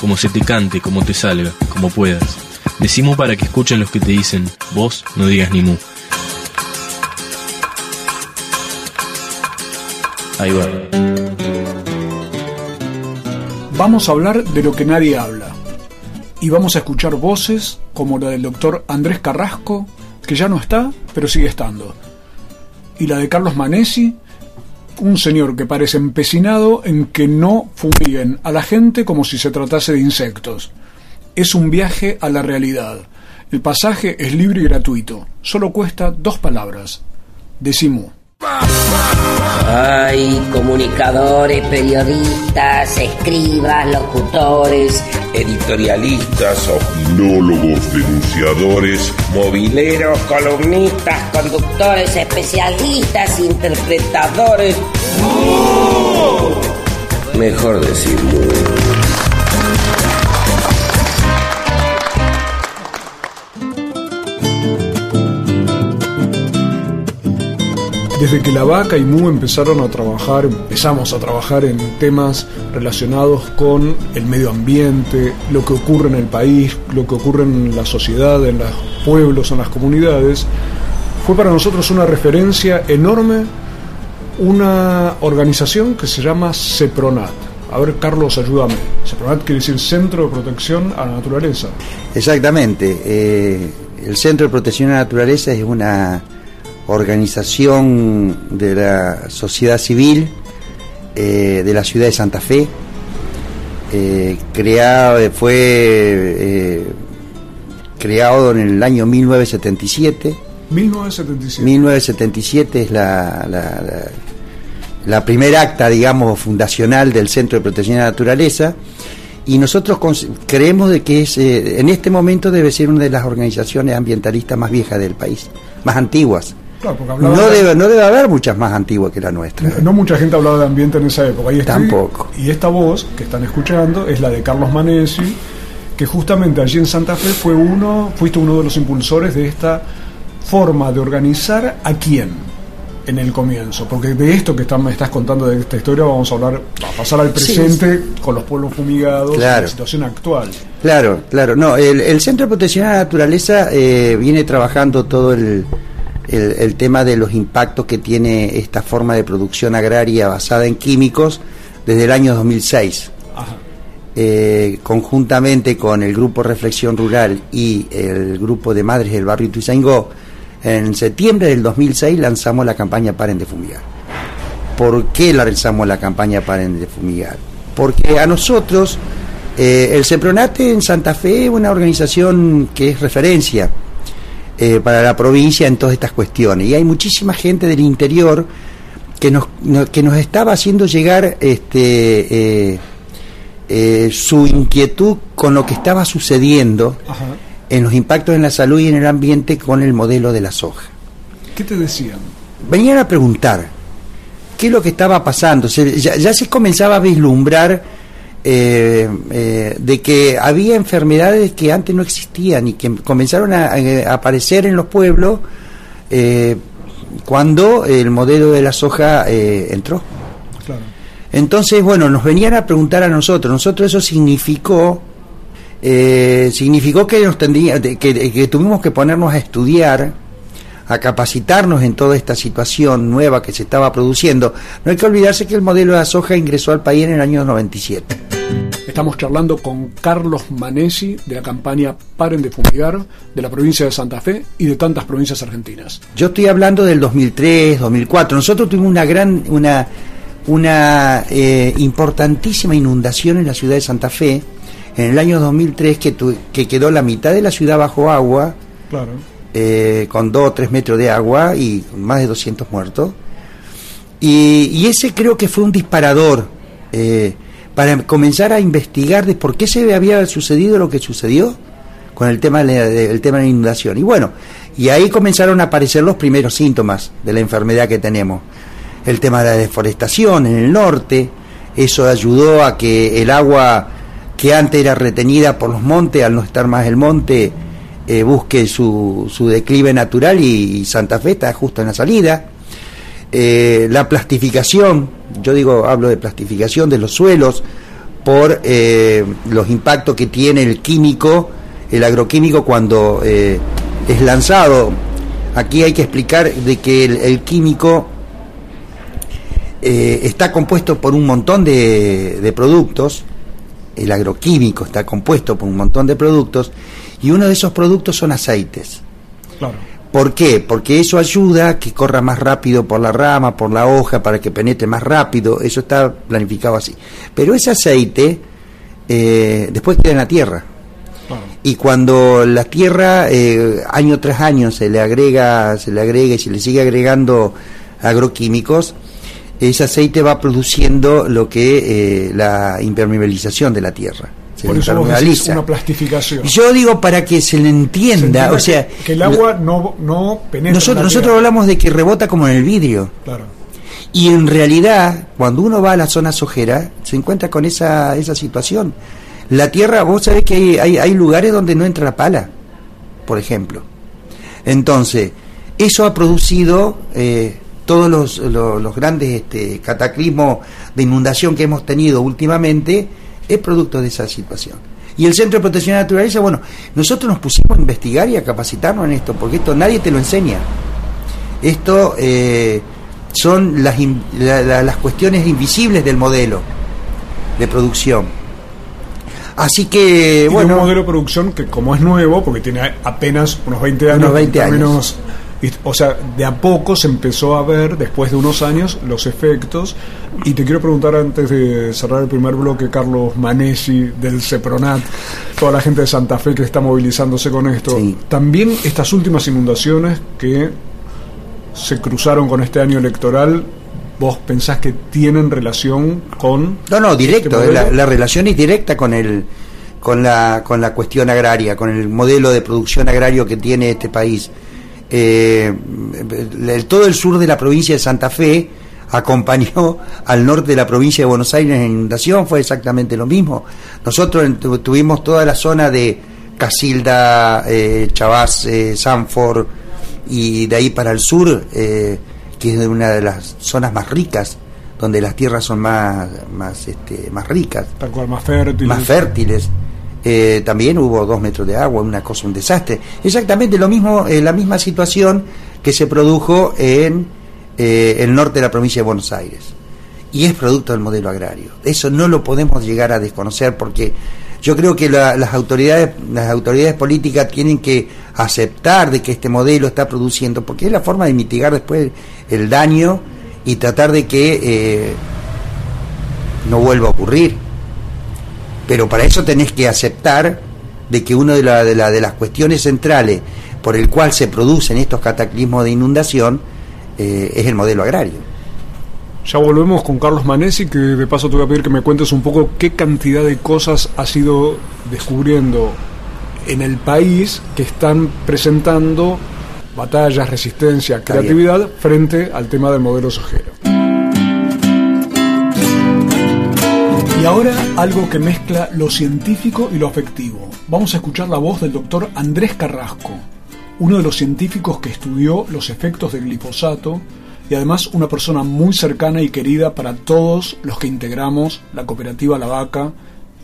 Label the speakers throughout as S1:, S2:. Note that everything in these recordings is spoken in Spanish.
S1: como se te cante, como te salga, como puedas. Decimos para que escuchen los que te dicen, vos no digas ni mu. Ahí va.
S2: Vamos a hablar de lo que nadie habla. Y vamos a escuchar voces como la del doctor Andrés Carrasco, que ya no está, pero sigue estando. Y la de Carlos Manesi, un señor que parece empecinado en que no fumiguen a la gente como si se tratase de insectos. Es un viaje a la realidad. El pasaje es libre y gratuito. Solo cuesta dos palabras. Decimu.
S3: Hay comunicadores, periodistas, escribas, locutores,
S4: editorialistas, opinólogos, denunciadores,
S3: mobileros, columnistas, conductores, especialistas, interpretadores.
S4: Mejor decir
S2: Desde que la vaca y Mu empezaron a trabajar, empezamos a trabajar en temas relacionados con el medio ambiente, lo que ocurre en el país, lo que ocurre en la sociedad, en los pueblos, en las comunidades, fue para nosotros una referencia enorme una organización que se llama CEPRONAT. A ver, Carlos, ayúdame. CEPRONAT quiere decir Centro de Protección a la Naturaleza.
S5: Exactamente. Eh, el Centro de Protección a la Naturaleza es una organización de la sociedad civil eh, de la ciudad de Santa Fe. Eh, creado, fue eh, creado en el año 1977.
S2: 1977.
S5: 1977 es la, la, la, primera acta, digamos, fundacional del Centro de Protección de la Naturaleza. Y nosotros creemos de que es, en este momento debe ser una de las organizaciones ambientalistas más viejas del país, más antiguas no, debe, no debe haber muchas más antiguas que la nuestra.
S2: No, mucha gente hablaba de ambiente en esa época. Y
S5: Tampoco.
S2: Y esta voz que están escuchando es la de Carlos Manesi, que justamente allí en Santa Fe fue uno, fuiste uno de los impulsores de esta forma de organizar a quién en el comienzo, porque de esto que me estás contando de esta historia vamos a hablar, a pasar al presente con los pueblos fumigados, la situación actual.
S5: Claro, claro, no, el, Centro de Protección de la Naturaleza eh, viene trabajando todo el, el, tema de los impactos que tiene esta forma de producción agraria basada en químicos desde el año 2006. Eh, conjuntamente con el grupo Reflexión Rural y el grupo de Madres del Barrio Tuizaingó, en septiembre del 2006 lanzamos la campaña Paren de Fumigar. ¿Por qué lanzamos la campaña Paren de Fumigar? Porque a nosotros, eh, el CEPRONATE en Santa Fe es una organización que es referencia eh, para la provincia en todas estas cuestiones. Y hay muchísima gente del interior que nos, que nos estaba haciendo llegar este, eh, eh, su inquietud con lo que estaba sucediendo en los impactos en la salud y en el ambiente con el modelo de la soja.
S2: ¿Qué te decían?
S5: Venían a preguntar qué es lo que estaba pasando. ya, ya se comenzaba a vislumbrar eh, eh, de que había enfermedades que antes no existían y que comenzaron a, aparecer en los pueblos eh, cuando el modelo de la soja entró. Entonces, bueno, nos venían a preguntar a nosotros. Nosotros eso significó significó que, nos tendría, que, que tuvimos que ponernos a estudiar a capacitarnos en toda esta situación nueva que se estaba produciendo. No hay que olvidarse que el modelo de la soja ingresó al país en el año 97.
S2: Estamos charlando con Carlos Manesi de la campaña Paren de Fumigar de la provincia de Santa Fe y de tantas provincias argentinas.
S5: Yo estoy hablando del 2003, 2004. Nosotros tuvimos una gran, una, una eh, importantísima inundación en la ciudad de Santa Fe en el año 2003 que, que quedó la mitad de la ciudad bajo agua.
S2: Claro
S5: eh, con 2 o 3 metros de agua y más de 200 muertos. Y, ese creo que fue un disparador, eh, para comenzar a investigar de por qué se había sucedido lo que sucedió con el tema de, el tema de la inundación. Y bueno, y ahí comenzaron a aparecer los primeros síntomas de la enfermedad que tenemos. El tema de la deforestación en el norte, eso ayudó a que el agua que antes era retenida por los montes, al no estar más el monte, eh, busque su, su, declive natural y, Santa Fe está justo en la salida. Eh, la plastificación, yo digo, hablo de plastificación de los suelos por eh, los impactos que tiene el químico, el agroquímico cuando es lanzado. Aquí hay que explicar de que el, químico está compuesto por un montón de, de productos, el agroquímico está compuesto por un montón de productos y uno de esos productos son aceites. Claro. ¿Por qué? Porque eso ayuda a que corra más rápido por la rama, por la hoja, para que penetre más rápido, eso está planificado así. Pero ese aceite eh, después queda en la tierra. Y cuando la tierra eh, año tras año se le agrega, se le agrega y se le sigue agregando agroquímicos, ese aceite va produciendo lo que eh, la impermeabilización de la tierra
S2: se Por eso una plastificación.
S5: Yo digo para que se le entienda, o sea,
S2: que, el agua no, no penetra.
S5: Nosotros, nosotros hablamos de que rebota como en el vidrio. Claro. Y en realidad, cuando uno va a la zona sojera, se encuentra con esa, esa situación. La tierra, vos sabés que hay, hay, lugares donde no entra la pala, por ejemplo. Entonces, eso ha producido eh, todos los, los, los, grandes este, cataclismos de inundación que hemos tenido últimamente es producto de esa situación. Y el Centro de Protección de la Naturaleza, bueno, nosotros nos pusimos a investigar y a capacitarnos en esto, porque esto nadie te lo enseña. Esto eh, son las, las cuestiones invisibles del modelo de producción. Así que, bueno.
S2: un modelo de producción que, como es nuevo, porque tiene apenas unos 20 años,
S5: unos 20 años
S2: o sea, de a poco se empezó a ver, después de unos años, los efectos. Y te quiero preguntar antes de cerrar el primer bloque, Carlos Manesi del CEPRONAT, toda la gente de Santa Fe que está movilizándose con esto. También estas últimas inundaciones que se cruzaron con este año electoral, ¿vos pensás que tienen relación con...
S5: No, no, directo, este la, la relación es directa con el con la, con la cuestión agraria, con el modelo de producción agrario que tiene este país eh, todo el sur de la provincia de Santa Fe acompañó al norte de la provincia de Buenos Aires en inundación, fue exactamente lo mismo. Nosotros tuvimos toda la zona de Casilda, eh, Chavás, eh, Sanford y de ahí para el sur, eh, que es una de las zonas más ricas, donde las tierras son más, más, este, más ricas.
S2: más fértiles.
S5: Más fértiles. Eh, también hubo dos metros de agua, una cosa, un desastre. Exactamente lo mismo, eh, la misma situación que se produjo en eh, el norte de la provincia de Buenos Aires. Y es producto del modelo agrario. Eso no lo podemos llegar a desconocer porque yo creo que las autoridades las autoridades políticas tienen que aceptar de que este modelo está produciendo porque es la forma de mitigar después el daño y tratar de que no vuelva a ocurrir pero para eso tenés que aceptar de que una de, de, de las cuestiones centrales por el cual se producen estos cataclismos de inundación eh, es el modelo agrario.
S2: Ya volvemos con Carlos Manesi, que de paso te voy a pedir que me cuentes un poco qué cantidad de cosas has ido descubriendo en el país que están presentando batallas, resistencia, creatividad frente al tema del modelo sojero. Y ahora algo que mezcla lo científico y lo afectivo. Vamos a escuchar la voz del doctor Andrés Carrasco, uno de los científicos que estudió los efectos del glifosato y además una persona muy cercana y querida para todos los que integramos la cooperativa La Vaca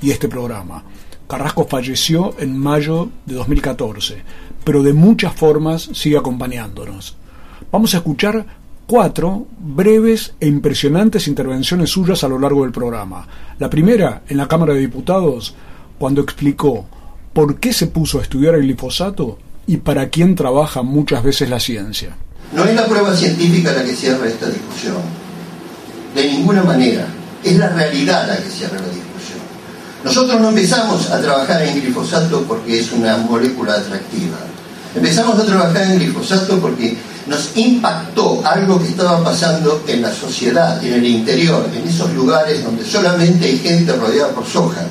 S2: y este programa. Carrasco falleció en mayo de 2014, pero de muchas formas sigue acompañándonos. Vamos a escuchar cuatro breves e impresionantes intervenciones suyas a lo largo del programa. La primera, en la Cámara de Diputados, cuando explicó por qué se puso a estudiar el glifosato y para quién trabaja muchas veces la ciencia.
S6: No es la prueba científica la que cierra esta discusión, de ninguna manera. Es la realidad la que cierra la discusión. Nosotros no empezamos a trabajar en glifosato porque es una molécula atractiva. Empezamos a trabajar en glifosato porque nos impactó algo que estaba pasando en la sociedad, en el interior, en esos lugares donde solamente hay gente rodeada por soja.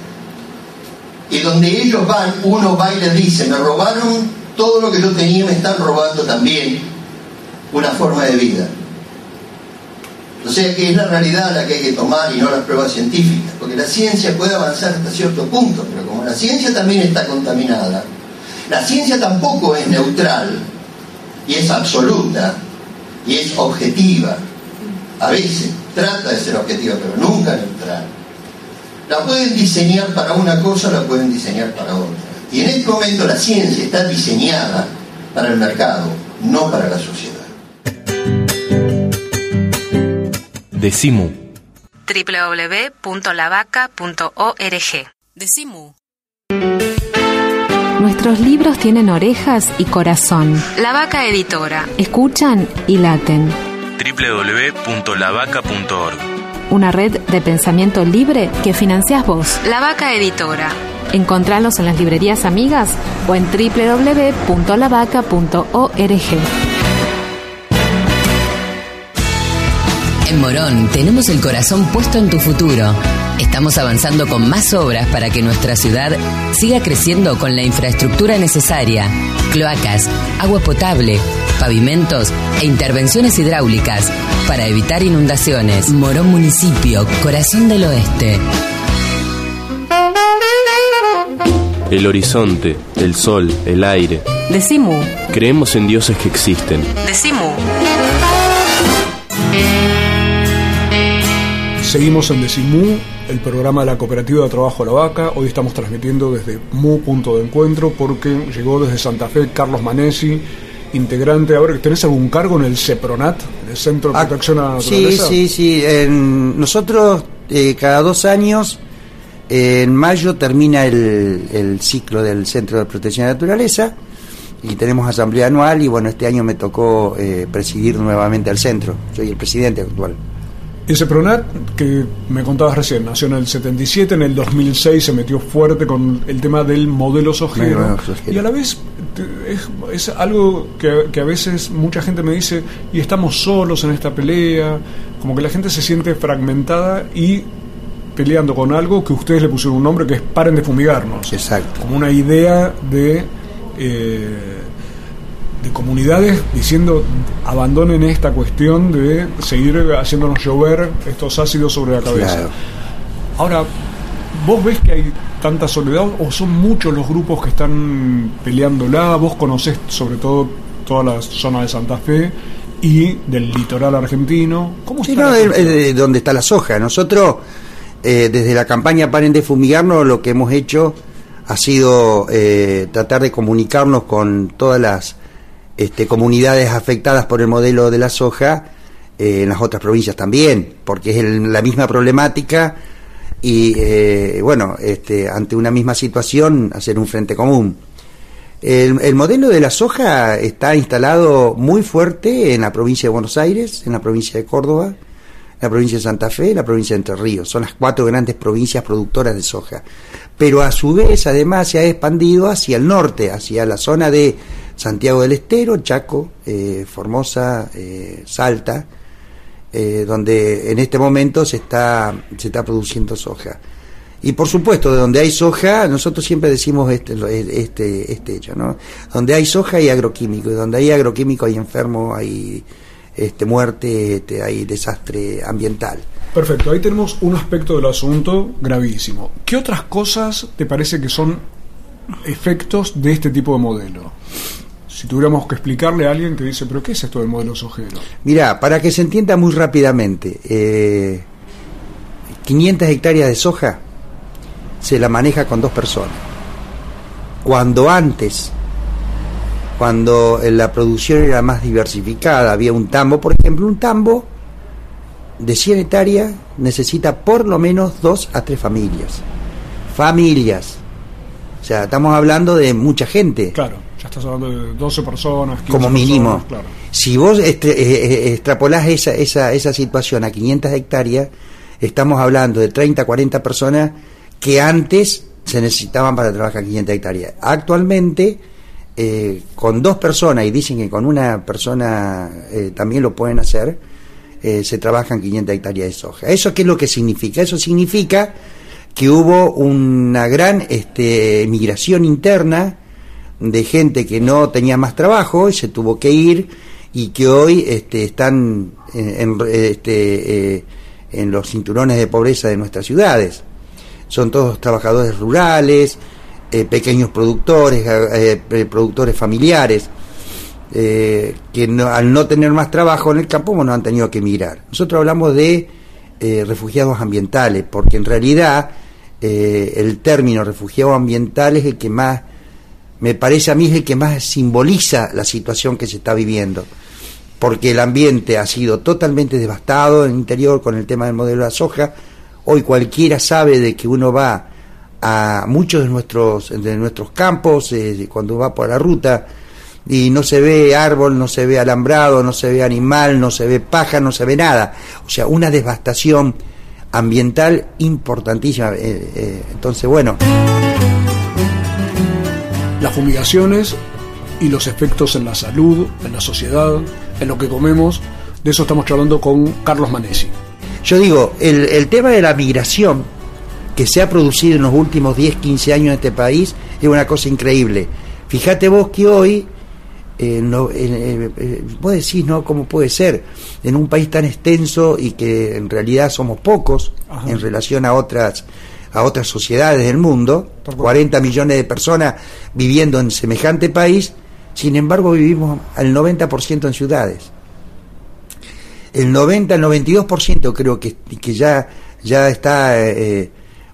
S6: Y donde ellos van, uno va y dice, me robaron todo lo que yo tenía, me están robando también una forma de vida. O sea que es la realidad la que hay que tomar y no las pruebas científicas, porque la ciencia puede avanzar hasta cierto punto, pero como la ciencia también está contaminada, la ciencia tampoco es neutral y es absoluta y es objetiva. A veces trata de ser objetiva, pero nunca neutral. La pueden diseñar para una cosa, la pueden diseñar para otra. Y en este momento la ciencia está diseñada para el mercado, no para la sociedad.
S1: Decimu.
S7: www.lavaca.org.
S8: Decimu.
S7: Nuestros libros tienen orejas y corazón.
S8: La Vaca Editora.
S7: Escuchan y laten.
S1: www.lavaca.org.
S7: Una red de pensamiento libre que financias vos.
S8: La Vaca Editora.
S7: Encontralos en las librerías amigas o en www.lavaca.org.
S9: En Morón tenemos el corazón puesto en tu futuro. Estamos avanzando con más obras para que nuestra ciudad siga creciendo con la infraestructura necesaria. Cloacas, agua potable, pavimentos e intervenciones hidráulicas para evitar inundaciones. Morón Municipio, Corazón del Oeste.
S1: El horizonte, el sol, el aire.
S7: Decimu.
S1: Creemos en dioses que existen.
S8: Decimu.
S2: Seguimos en Decimú, el programa de la Cooperativa de Trabajo La Vaca. Hoy estamos transmitiendo desde Mu Punto de Encuentro porque llegó desde Santa Fe Carlos Manesi, integrante. Ahora, ¿tenés algún cargo en el CEPRONAT, el Centro de
S5: Ah,
S2: Protección a la
S5: Sí,
S2: Naturaleza?
S5: sí, sí. En- nosotros eh, cada dos años, eh, en mayo termina el, el ciclo del Centro de Protección de la Naturaleza y tenemos asamblea anual y bueno, este año me tocó eh, presidir nuevamente al centro. Soy el presidente actual.
S2: Ese PRONAT que me contabas recién, nació en el 77, en el 2006 se metió fuerte con el tema del modelo sojero. Y a la vez es algo que, que a veces mucha gente me dice, y estamos solos en esta pelea, como que la gente se siente fragmentada y peleando con algo que ustedes le pusieron un nombre que es paren de fumigarnos.
S5: Exacto.
S2: Como una idea de... eh, de comunidades diciendo abandonen esta cuestión de seguir haciéndonos llover estos ácidos sobre la cabeza.
S5: Claro.
S2: Ahora, ¿vos ves que hay tanta soledad o son muchos los grupos que están peleándola? Vos conocés sobre todo toda la zona de Santa Fe y del litoral argentino. ¿Cómo
S5: Sí,
S2: está
S5: no, es de donde está la soja. Nosotros, eh, desde la campaña Paren de Fumigarnos, lo que hemos hecho ha sido eh, tratar de comunicarnos con todas las este, comunidades afectadas por el modelo de la soja eh, en las otras provincias también, porque es la misma problemática y, eh, bueno, este, ante una misma situación, hacer un frente común. El, el modelo de la soja está instalado muy fuerte en la provincia de Buenos Aires, en la provincia de Córdoba, en la provincia de Santa Fe y la provincia de Entre Ríos. Son las cuatro grandes provincias productoras de soja. Pero a su vez, además, se ha expandido hacia el norte, hacia la zona de Santiago del Estero, Chaco, eh, Formosa, eh, Salta, eh, donde en este momento se está, se está produciendo soja. Y por supuesto, de donde hay soja, nosotros siempre decimos este, este, este hecho, ¿no? Donde hay soja hay agroquímico, y donde hay agroquímico hay enfermo, hay este, muerte, este, hay desastre ambiental.
S2: Perfecto, ahí tenemos un aspecto del asunto gravísimo. ¿Qué otras cosas te parece que son efectos de este tipo de modelo? Si tuviéramos que explicarle a alguien que dice, pero ¿qué es esto del modelo sojero?
S5: Mira, para que se entienda muy rápidamente, eh, 500 hectáreas de soja se la maneja con dos personas. Cuando antes, cuando eh, la producción era más diversificada, había un tambo, por ejemplo, un tambo de 100 hectáreas necesita por lo menos dos a tres familias. Familias. O sea, estamos hablando de mucha gente
S2: Claro, estás hablando de 12 personas, 15
S5: como
S2: personas,
S5: mínimo.
S2: claro.
S5: Si vos eh, eh, extrapolás esa, esa, esa situación a 500 hectáreas, estamos hablando de 30, 40 personas que antes se necesitaban para trabajar 500 hectáreas. Actualmente eh, con dos personas, y dicen que con una persona eh, también lo pueden hacer, eh, se trabajan 500 hectáreas de soja. ¿Eso qué es lo que significa? Eso significa que hubo una gran este, migración interna de gente que no tenía más trabajo y se tuvo que ir y que hoy este, están en, este, en los cinturones de pobreza de nuestras ciudades. Son todos trabajadores rurales, eh, pequeños productores, eh, eh, productores familiares, que al no tener más trabajo en el campo, bueno, han tenido que emigrar. Nosotros hablamos de refugiados ambientales, porque en realidad el término refugiado ambiental es el que más, me parece a mí, es el que más simboliza la situación que se está viviendo porque el ambiente ha sido totalmente devastado en el interior con el tema del modelo de la soja. Hoy cualquiera sabe de que uno va a muchos de nuestros, de nuestros campos, eh, cuando va por la ruta, y no se ve árbol, no se ve alambrado, no se ve animal, no se ve paja, no se ve nada. O sea, una devastación ambiental importantísima. Eh, eh, entonces, bueno.
S2: Las fumigaciones y los efectos en la salud, en la sociedad, en lo que comemos, de eso estamos charlando con Carlos Manesi.
S5: Yo digo, el, el tema de la migración que se ha producido en los últimos 10, 15 años en este país es una cosa increíble. Fíjate vos que hoy, eh, no, eh, eh, vos decís, ¿no? ¿Cómo puede ser? En un país tan extenso y que en realidad somos pocos en relación a otras a otras sociedades del mundo, 40 millones de personas viviendo en semejante país, sin embargo vivimos al 90% en ciudades. El 90, el 92% creo que, que ya, ya está...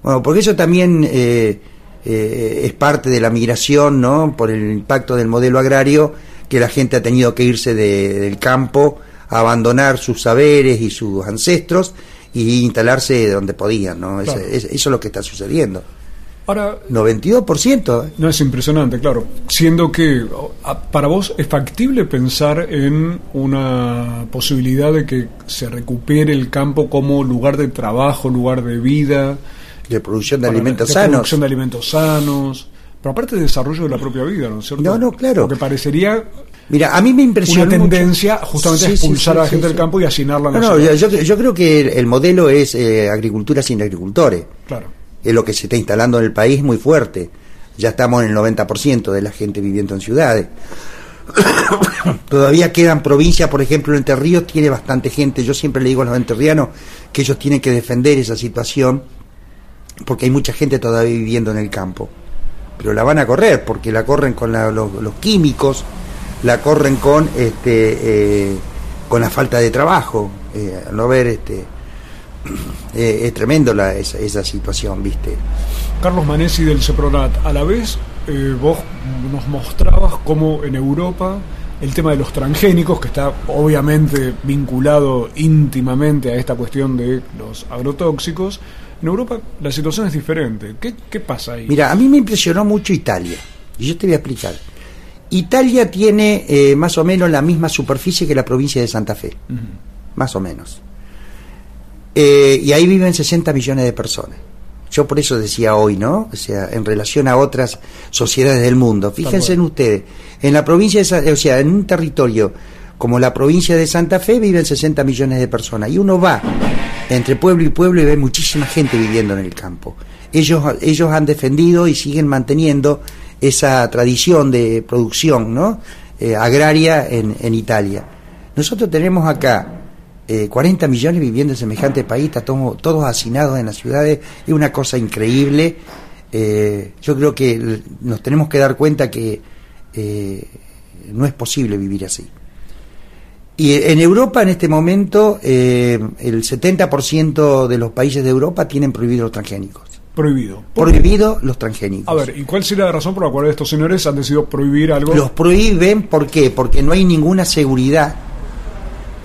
S5: Bueno, porque eso también eh, eh, es parte de la migración, ¿no? Por el impacto del modelo agrario, que la gente ha tenido que irse del campo, a abandonar sus saberes y sus ancestros y instalarse donde podían, ¿no? eso es lo que está sucediendo.
S2: Ahora,
S5: 92%.
S2: No es impresionante, claro. Siendo que para vos es factible pensar en una posibilidad de que se recupere el campo como lugar de trabajo, lugar de vida,
S5: de producción de alimentos sanos.
S2: producción de alimentos sanos, pero aparte de desarrollo de la propia vida, ¿no es cierto?
S5: No, no, claro.
S2: Porque parecería
S5: Mira, a mí me impresiona
S2: una tendencia justamente a expulsar a la gente del campo y asignarla
S5: No, no, yo, creo que el, modelo es eh, agricultura sin agricultores.
S2: Claro.
S5: Es lo que se está instalando en el país muy fuerte. Ya estamos en el 90% de la gente viviendo en ciudades. Todavía quedan provincias, por ejemplo, Entre Ríos tiene bastante gente. Yo siempre le digo a los enterrianos que ellos tienen que defender esa situación porque hay mucha gente todavía viviendo en el campo. Pero la van a correr, porque la corren con los, químicos, la corren con este eh, con la falta de trabajo. Eh, no ver este eh, es tremendo la, esa, situación, ¿viste?
S2: Carlos Manesi del CEPRONAT, a la vez vos nos mostrabas cómo en Europa el tema de los transgénicos, que está obviamente vinculado íntimamente a esta cuestión de los agrotóxicos, en Europa la situación es diferente. ¿Qué, pasa ahí?
S5: Mira, a mí me impresionó mucho Italia. Y yo te voy a explicar. Italia tiene eh, más o menos la misma superficie que la provincia de Santa Fe. Más o menos. Eh, y ahí viven 60 millones de personas. Yo por eso decía hoy, ¿no? O sea, en relación a otras sociedades del mundo. Fíjense en ustedes, en la provincia de, o sea, en un territorio como la provincia de Santa Fe viven 60 millones de personas y uno va entre pueblo y pueblo y ve muchísima gente viviendo en el campo. Ellos, ellos han defendido y siguen manteniendo esa tradición de producción. Eh, agraria en, Italia. Nosotros tenemos acá 40 eh, millones viviendo en semejante país, está todos hacinados en las ciudades, es una cosa increíble. Eh, yo creo que nos tenemos que dar cuenta que no es posible vivir así. Y en Europa en este momento el 70% de los países de Europa tienen prohibidos los transgénicos.
S2: Prohibido.
S5: Prohibido los transgénicos.
S2: A ver, ¿y cuál sería la razón por la cual estos señores han decidido prohibir algo?
S5: Los prohíben, ¿por qué? Porque no hay ninguna seguridad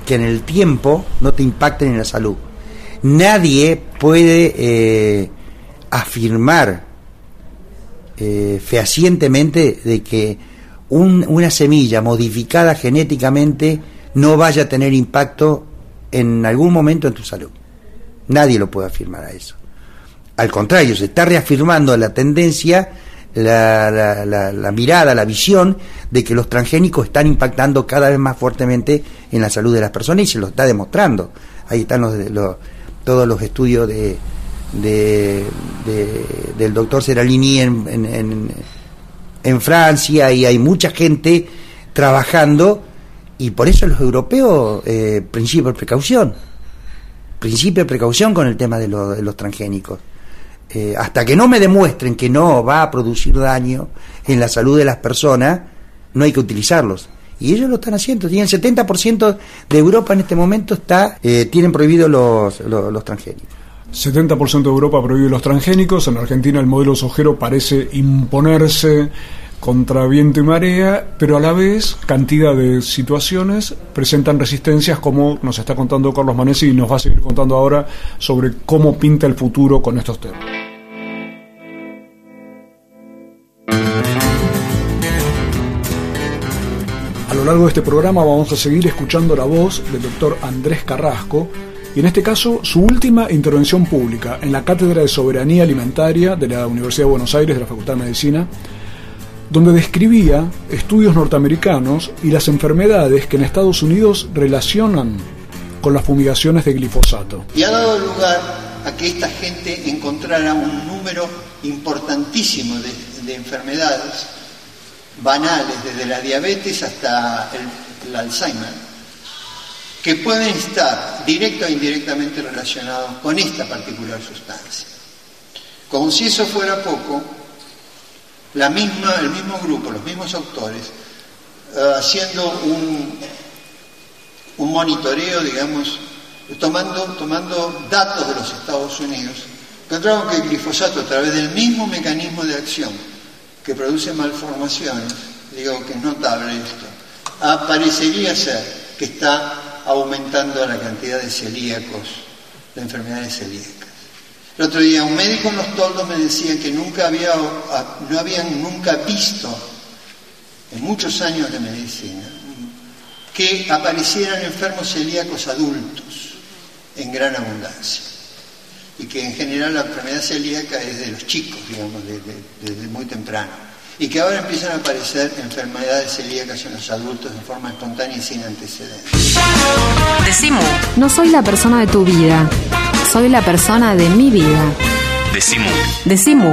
S5: que en el tiempo no te impacten en la salud. Nadie puede eh, afirmar eh, fehacientemente de que una semilla modificada genéticamente no vaya a tener impacto en algún momento en tu salud. Nadie lo puede afirmar a eso. Al contrario, se está reafirmando la tendencia la, mirada, la visión de que los transgénicos están impactando cada vez más fuertemente en la salud de las personas y se lo está demostrando. Ahí están los, los- todos los estudios de, de- de- del doctor Seralini en, en- en- en Francia y hay mucha gente trabajando y por eso los europeos, eh, principio de precaución, principio de precaución con el tema de, lo- de los transgénicos. Eh, hasta que no me demuestren que no va a producir daño en la salud de las personas, no hay que utilizarlos. Y ellos lo están haciendo. Tienen 70% de Europa en este momento está eh, tienen prohibido los, los, los transgénicos.
S2: 70% de Europa prohíbe los transgénicos, en Argentina el modelo sojero parece imponerse contra viento y marea, pero a la vez cantidad de situaciones presentan resistencias como nos está contando Carlos Manesi y nos va a seguir contando ahora sobre cómo pinta el futuro con estos temas. A lo largo de este programa vamos a seguir escuchando la voz del doctor Andrés Carrasco y en este caso su última intervención pública en la Cátedra de Soberanía Alimentaria de la Universidad de Buenos Aires de la Facultad de Medicina, donde describía estudios norteamericanos y las enfermedades que en Estados Unidos relacionan con las fumigaciones de glifosato.
S6: Y ha dado lugar a que esta gente encontrara un número importantísimo de, de enfermedades banales, desde la diabetes hasta el, el Alzheimer, que pueden estar directa o indirectamente relacionados con esta particular sustancia. Como si eso fuera poco, la misma, el mismo grupo, los mismos autores, eh, haciendo un, un monitoreo, digamos, tomando, tomando datos de los Estados Unidos, encontraron que el glifosato, a través del mismo mecanismo de acción que produce malformaciones, digo que es notable esto, aparecería ser que está aumentando la cantidad de celíacos, de enfermedades celíacas. El otro día un médico en los toldos me decía que nunca había, no habían nunca visto, en muchos años de medicina, que aparecieran enfermos celíacos adultos en gran abundancia. Y que en general la enfermedad celíaca es de los chicos, digamos, desde de, de muy temprano. Y que ahora empiezan a aparecer enfermedades celíacas en los adultos de forma espontánea y sin antecedentes.
S8: Decimu.
S7: No soy la persona de tu vida, soy la persona de mi vida.
S1: Decimu.
S8: Decimu.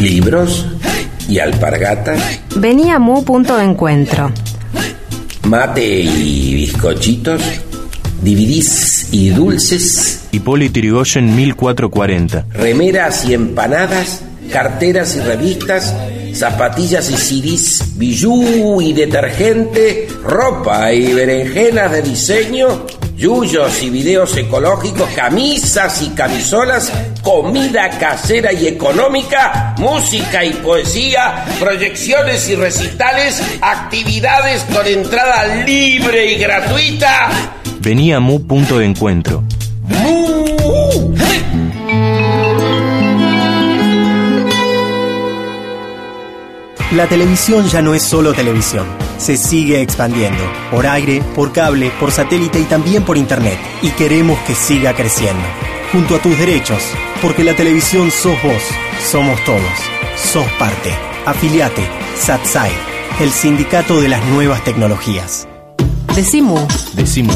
S3: Libros y alpargatas,
S7: Vení a Mu punto de encuentro.
S3: mate y bizcochitos, dividís y dulces,
S1: Hipólito Yrigoyen 1440.
S3: remeras y empanadas, carteras y revistas, zapatillas y CDs, bijú y detergente, ropa y berenjenas de diseño, yuyos y videos ecológicos, camisas y camisolas, comida casera y económica, música y poesía, proyecciones y recitales, actividades con entrada libre y gratuita.
S1: Vení a Mu punto de encuentro.
S3: ¡Mu!
S10: La televisión ya no es solo televisión, se sigue expandiendo, por aire, por cable, por satélite y también por internet, y queremos que siga creciendo. Junto a tus derechos, porque la televisión sos vos, somos todos, sos parte. Afiliate, SATSAI, el sindicato de las nuevas tecnologías.
S8: Decimu.
S1: Decimu.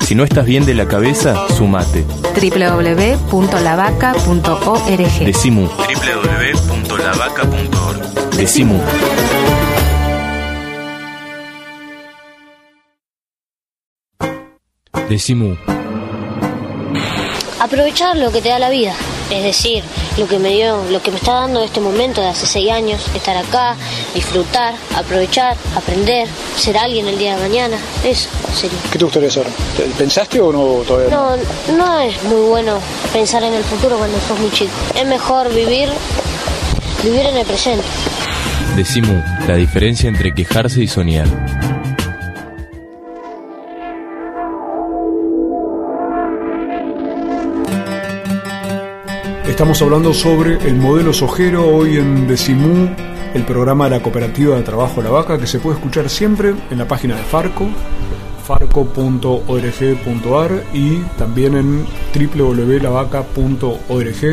S1: Si no estás bien de la cabeza, sumate.
S7: www.lavaca.org.
S1: Decimu. www.lavaca.org. Decimu. Decimu.
S11: Aprovechar lo que te da la vida. Es decir, lo que me dio, lo que me está dando este momento de hace seis años, estar acá, disfrutar, aprovechar, aprender, ser alguien el día de mañana, eso sería.
S2: ¿Qué te gustaría ser? ¿Pensaste o no todavía?
S11: No, no es muy bueno pensar en el futuro cuando sos muy chico. Es mejor vivir, vivir en el presente.
S1: Decimu, la diferencia entre quejarse y soñar.
S2: Estamos hablando sobre el modelo sojero hoy en Decimú, el programa de la Cooperativa de Trabajo La Vaca, que se puede escuchar siempre en la página de Farco, farco.org.ar y también en www.lavaca.org.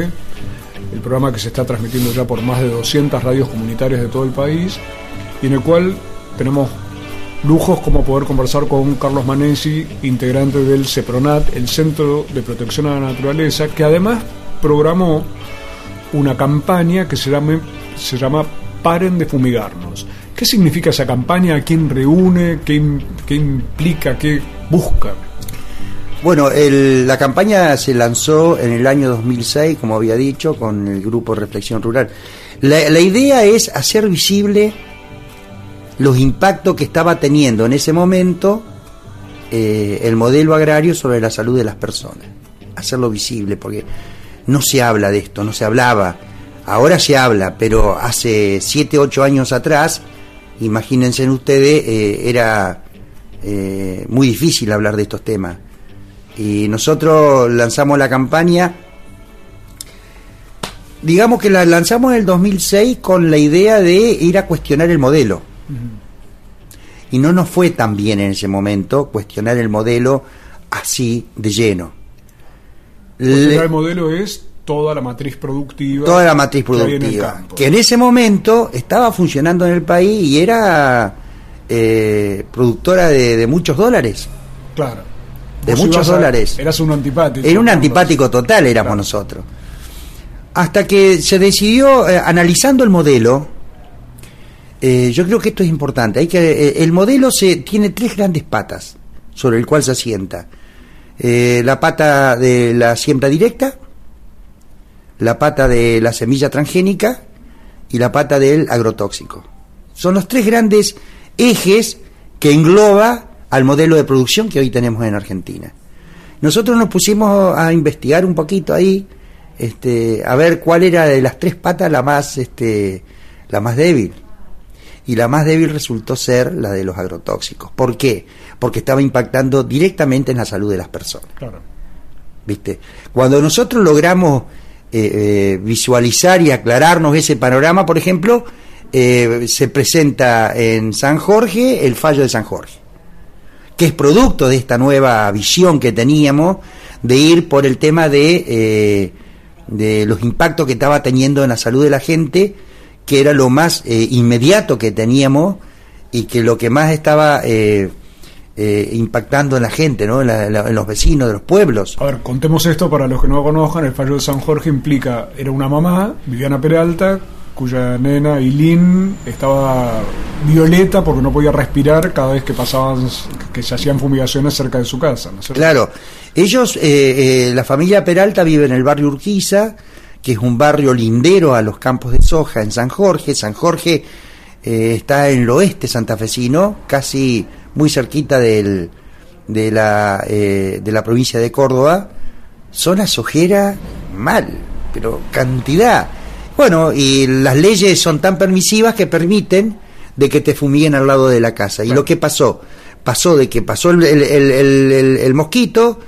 S2: El programa que se está transmitiendo ya por más de 200 radios comunitarias de todo el país y en el cual tenemos lujos como poder conversar con Carlos Manesi, integrante del CEPRONAT, el Centro de Protección a la Naturaleza, que además programó una campaña que se llama, se llama Paren de fumigarnos. ¿Qué significa esa campaña? ¿A quién reúne? ¿Qué, qué implica? ¿Qué busca?
S5: Bueno, la campaña se lanzó en el año 2006, como había dicho, con el grupo Reflexión Rural. La, la idea es hacer visible los impactos que estaba teniendo en ese momento eh, el modelo agrario sobre la salud de las personas. Hacerlo visible, porque no se habla de esto, no se hablaba. Ahora se habla, pero hace 7, 8 años atrás, imagínense ustedes, eh, era eh, muy difícil hablar de estos temas. Y nosotros lanzamos la campaña, digamos que la lanzamos en el 2006 con la idea de ir a cuestionar el modelo. Uh -huh. Y no nos fue tan bien en ese momento cuestionar el modelo así de lleno.
S2: Le, el modelo es toda la matriz productiva.
S5: Toda la matriz productiva. Que, que en ese momento estaba funcionando en el país y era eh, productora de, de, muchos dólares.
S2: Claro.
S5: De muchos dólares.
S2: A, eras un antipático.
S5: Era un antipático total, éramos claro. nosotros. Hasta que se decidió, eh, analizando el modelo, eh, yo creo que esto es importante. Hay que, eh, el modelo se, tiene tres grandes patas sobre el cual se asienta. Eh, la pata de la siembra directa, la pata de la semilla transgénica y la pata del agrotóxico. Son los tres grandes ejes que engloba al modelo de producción que hoy tenemos en Argentina. Nosotros nos pusimos a investigar un poquito ahí, este, a ver cuál era de las tres patas la más, este, la más débil. Y la más débil resultó ser la de los agrotóxicos. ¿Por qué? Porque estaba impactando directamente en la salud de las personas.
S2: Claro.
S5: ¿Viste? Cuando nosotros logramos eh, eh, visualizar y aclararnos ese panorama, por ejemplo, eh, se presenta en San Jorge el fallo de San Jorge, que es producto de esta nueva visión que teníamos de ir por el tema de, de los impactos que estaba teniendo en la salud de la gente, que era lo más inmediato que teníamos y que lo que más estaba eh, eh, impactando en la gente, ¿no? En, la, en, los vecinos de los pueblos.
S2: A ver, contemos esto para los que no conozcan. El fallo de San Jorge implica, era una mamá, Viviana Peralta, cuya nena Eileen estaba violeta porque no podía respirar cada vez que pasaban, que se hacían fumigaciones cerca de su casa. ¿no
S5: claro, ellos, la familia Peralta vive en el barrio Urquiza, que es un barrio lindero a los campos de soja en San Jorge. San Jorge eh, está en el oeste santafesino, casi muy cerquita del, de, la, eh, de la provincia de Córdoba. Zona sojera mal, pero cantidad. Bueno, y las leyes son tan permisivas que permiten de que te fumiguen al lado de la casa. Y lo que pasó, pasó de que pasó el, el, el, el mosquito,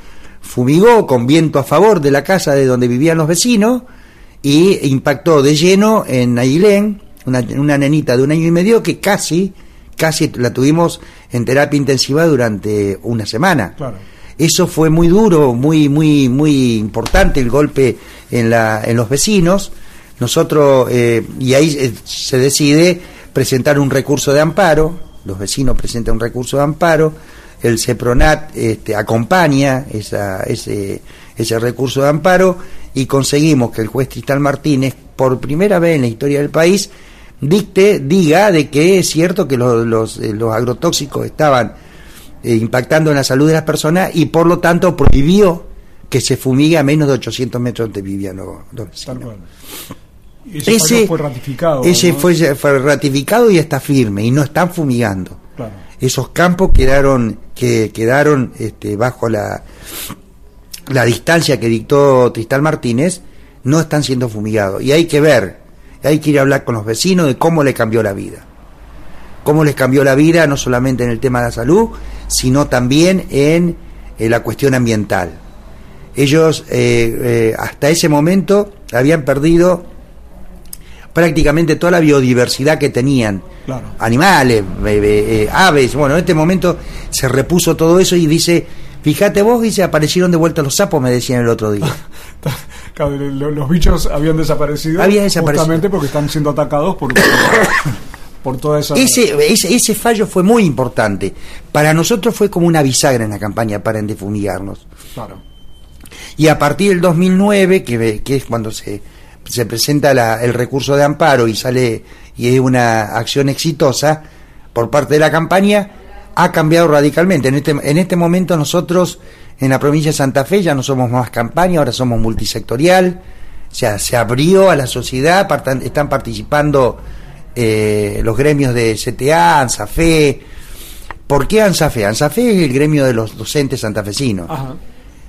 S5: fumigó con viento a favor de la casa de donde vivían los vecinos, y impactó de lleno en Ailén, una, una nenita de un año y medio que casi, casi la tuvimos en terapia intensiva durante una semana.
S2: Claro.
S5: Eso fue muy duro, muy, muy, muy importante el golpe en, la, en los vecinos. Nosotros, eh, y ahí eh, se decide presentar un recurso de amparo, los vecinos presentan un recurso de amparo, el CEPRONAT este, acompaña esa, ese, ese recurso de amparo y conseguimos que el juez Tristal Martínez, por primera vez en la historia del país, dicte, diga de que es cierto que los, los, los agrotóxicos estaban eh, impactando en la salud de las personas y por lo tanto prohibió que se fumigue a menos de 800 metros donde vivían los, los vecinos.
S2: Tal cual. Ese, fue ratificado.
S5: Ese
S2: ¿no?
S5: fue, fue ratificado y está firme y no están fumigando.
S2: Claro.
S5: Esos campos quedaron que quedaron este, bajo la la distancia que dictó Tristal Martínez no están siendo fumigados y hay que ver, hay que ir a hablar con los vecinos de cómo le cambió la vida. Cómo les cambió la vida no solamente en el tema de la salud, sino también en, en la cuestión ambiental. Ellos eh, eh, hasta ese momento habían perdido prácticamente toda la biodiversidad que tenían.
S2: Claro.
S5: Animales, eh, aves. Bueno, en este momento se repuso todo eso y dice, fíjate vos, dice, aparecieron de vuelta los sapos, me decían el otro día.
S2: Los bichos habían desaparecido, justamente porque están siendo atacados por, por toda esa...
S5: Ese, ese, ese fallo fue muy importante. Para nosotros fue como una bisagra en la campaña para de fumigarnos.
S2: Claro.
S5: Y a partir del 2009, que, que es cuando se, se presenta la- el recurso de amparo y sale y es una acción exitosa por parte de la campaña, ha cambiado radicalmente. En este, en este momento nosotros en la provincia de Santa Fe ya no somos más campaña, ahora somos multisectorial. O sea, se abrió a la sociedad, partan- están participando eh, los gremios de CTA, ANSAFE. ¿Por qué ANSAFE? ANSAFE es el gremio de los docentes santafesinos.
S2: Ajá.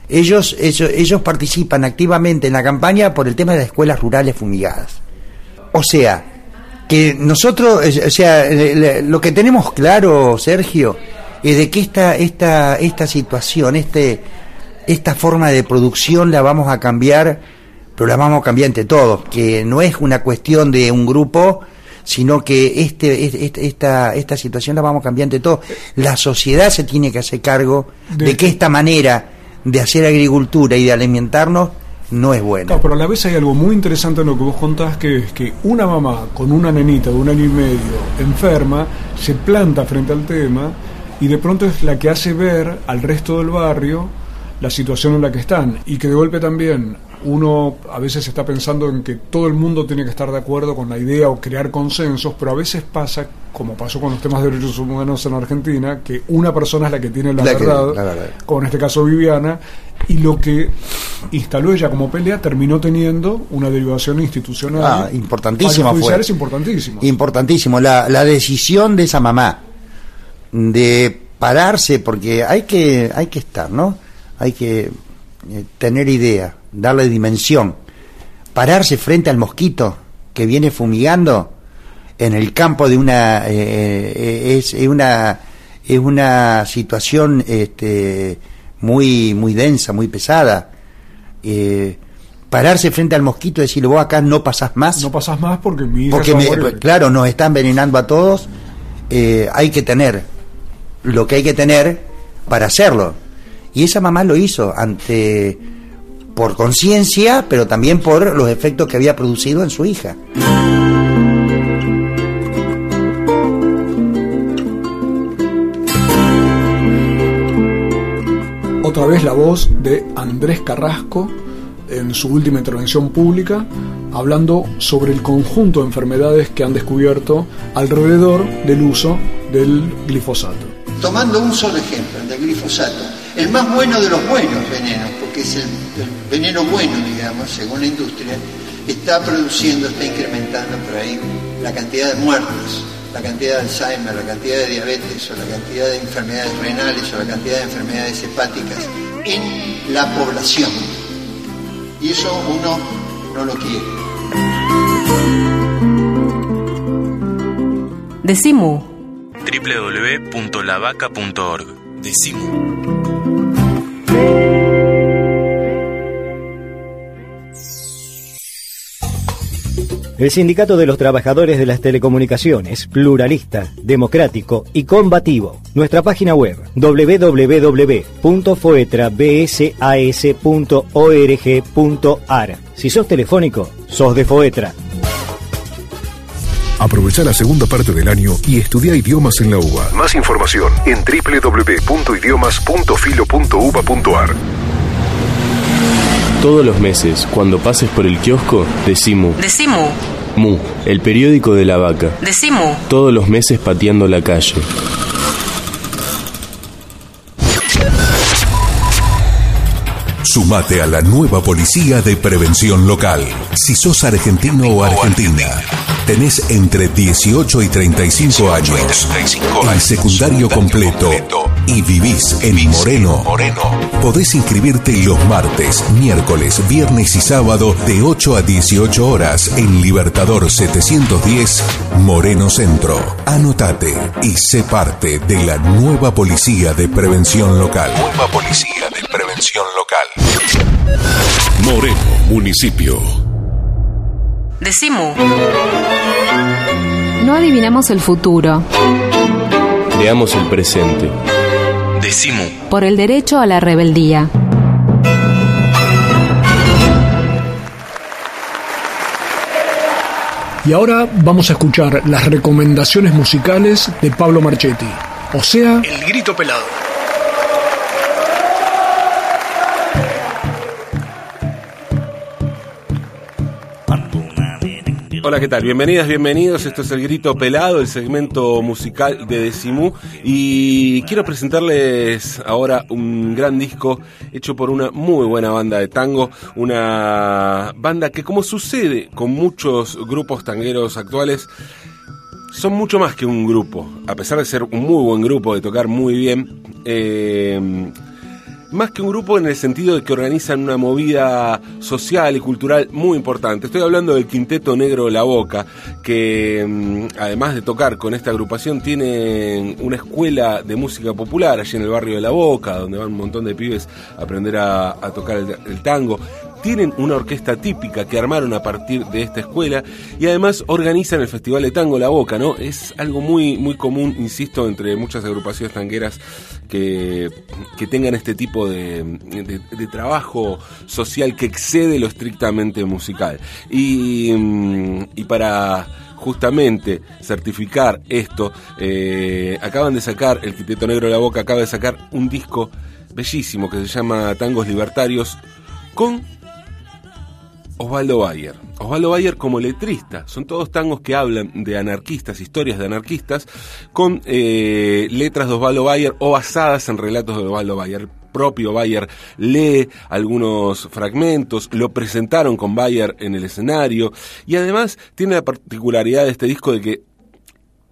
S5: Ellos, ellos, ellos participan activamente en la campaña por el tema de las escuelas rurales fumigadas. O sea, que nosotros, eh, o sea, le- lo que tenemos claro, Sergio, es de que esta, esta, esta situación, este, esta forma de producción la vamos a cambiar, pero la vamos a cambiar entre todos, que no es una cuestión de un grupo, sino que este, este- este- esta, esta situación la vamos a cambiar entre todos. La sociedad se tiene que hacer cargo
S2: De-
S5: de que esta manera de hacer agricultura y de alimentarnos no es buena.
S2: Claro, pero a la vez hay algo muy interesante en lo que vos contás, que es que una mamá con una nenita de un año y medio enferma se planta frente al tema y de pronto es la que hace ver al resto del barrio la situación en la que están y que de golpe también uno a veces está pensando en que todo el mundo tiene que estar de acuerdo con la idea o crear consensos, pero a veces pasa, como pasó con los temas de derechos humanos en Argentina, que una persona es la que tiene la,
S5: La que-
S2: verdad,
S5: la verdad.
S2: como en este caso Viviana, y lo que instaló ella como pelea terminó teniendo una derivación institucional.
S5: Ah, importantísima fue.
S2: judiciales importantísimos.
S5: Importantísimo. La, la decisión de esa mamá de pararse, porque hay que, hay que estar, ¿no? Hay que eh, tener idea, darle dimensión. Pararse frente al mosquito que viene fumigando en el campo de una. eh, eh, es, es una es una situación este, muy, muy densa, muy pesada. Eh, pararse frente al mosquito y decirle, vos acá no pasás más.
S2: No pasás más porque mi hija
S5: Porque, me- claro, nos está envenenando a todos. eh, hay que tener lo que hay que tener para hacerlo. Y esa mamá lo hizo ante por conciencia, pero también por los efectos que había producido en su hija.
S2: Otra vez la voz de Andrés Carrasco en su última intervención pública, hablando sobre el conjunto de enfermedades que han descubierto alrededor del uso del glifosato.
S6: Tomando un solo ejemplo, el del glifosato, el más bueno de los buenos venenos, porque es el, veneno bueno, digamos, según la industria, está produciendo, está incrementando por ahí la cantidad de muertos, la cantidad de Alzheimer, la cantidad de diabetes o la cantidad de enfermedades renales o la cantidad de enfermedades hepáticas en la población. Y eso uno no lo quiere.
S8: Decimu.
S1: www.lavaca.org. Decimu.
S12: El Sindicato de los Trabajadores de las Telecomunicaciones, pluralista, democrático y combativo. Nuestra página web www.foetrabsas.org.ar. Si sos telefónico, sos de Foetra.
S13: Aprovecha la segunda parte del año y estudia idiomas en la UBA. Más información en www.idiomas.filo.uba.ar.
S1: Todos los meses, cuando pases por el kiosco, decimu.
S8: Decimu.
S1: Mu, el periódico de la vaca.
S8: Decimu.
S1: Todos los meses pateando la calle.
S13: Sumate a la nueva Policía de Prevención Local. Si sos argentino o argentina, tenés entre 18 y 35 años, el secundario completo y vivís en Moreno, podés inscribirte los martes, miércoles, viernes y sábado de 8 a 18 horas en Libertador 710 Moreno Centro. Anotate y sé parte de la nueva Policía de Prevención Local. Nueva Policía de Prevención Local. Moreno, municipio.
S8: Decimu.
S7: No adivinamos el futuro.
S1: Veamos el presente.
S8: Decimu.
S7: Por el derecho a la rebeldía.
S2: Y ahora vamos a escuchar las recomendaciones musicales de Pablo Marchetti, o sea, El Grito Pelado.
S14: Hola, ¿qué tal? Bienvenidas, bienvenidos. Esto es El Grito Pelado, el segmento musical de Decimú. Y quiero presentarles ahora un gran disco hecho por una muy buena banda de tango. Una banda que, como sucede con muchos grupos tangueros actuales, son mucho más que un grupo. A pesar de ser un muy buen grupo, de tocar muy bien. Eh, más que un grupo en el sentido de que organizan una movida social y cultural muy importante. Estoy hablando del Quinteto Negro La Boca, que mm, además de tocar con esta agrupación tienen una escuela de música popular allí en el barrio de La Boca, donde van un montón de pibes a aprender a, tocar el tango tienen una orquesta típica que armaron a partir de esta escuela y además organizan el Festival de Tango La Boca, ¿no? Es algo muy, muy común, insisto, entre muchas agrupaciones tangueras que, que tengan este tipo de, trabajo social que excede lo estrictamente musical. Y, mm, y para justamente certificar esto, eh, acaban de sacar, el Quinteto Negro la Boca acaba de sacar un disco bellísimo que se llama Tangos Libertarios con Osvaldo Bayer. Osvaldo Bayer como letrista. Son todos tangos que hablan de anarquistas, historias de anarquistas, con eh, letras de Osvaldo Bayer o basadas en relatos de Osvaldo Bayer. Propio Bayer lee algunos fragmentos, lo presentaron con Bayer en el escenario y además tiene la particularidad de este disco de que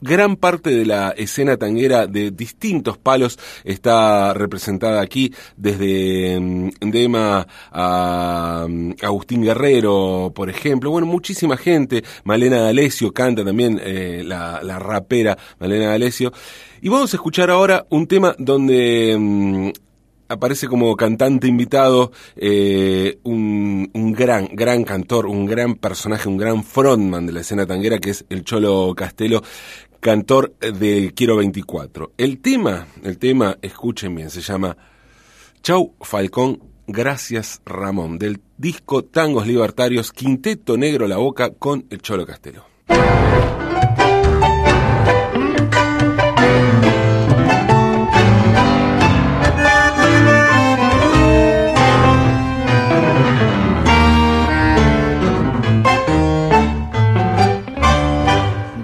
S14: gran parte de la escena tanguera de distintos palos está representada aquí, desde mm, Dema a mm, Agustín Guerrero, por ejemplo. Bueno, muchísima gente. Malena D'Alessio canta también eh, la, la rapera Malena D'Alessio. Y vamos a escuchar ahora un tema donde... mm, aparece como cantante invitado eh, un, un gran, gran cantor, un gran personaje, un gran frontman de la escena tanguera que es el Cholo Castelo, cantor de Quiero 24. El tema, el tema, escuchen bien, se llama Chau Falcón, gracias Ramón, del disco Tangos Libertarios, Quinteto Negro La Boca con el Cholo Castelo.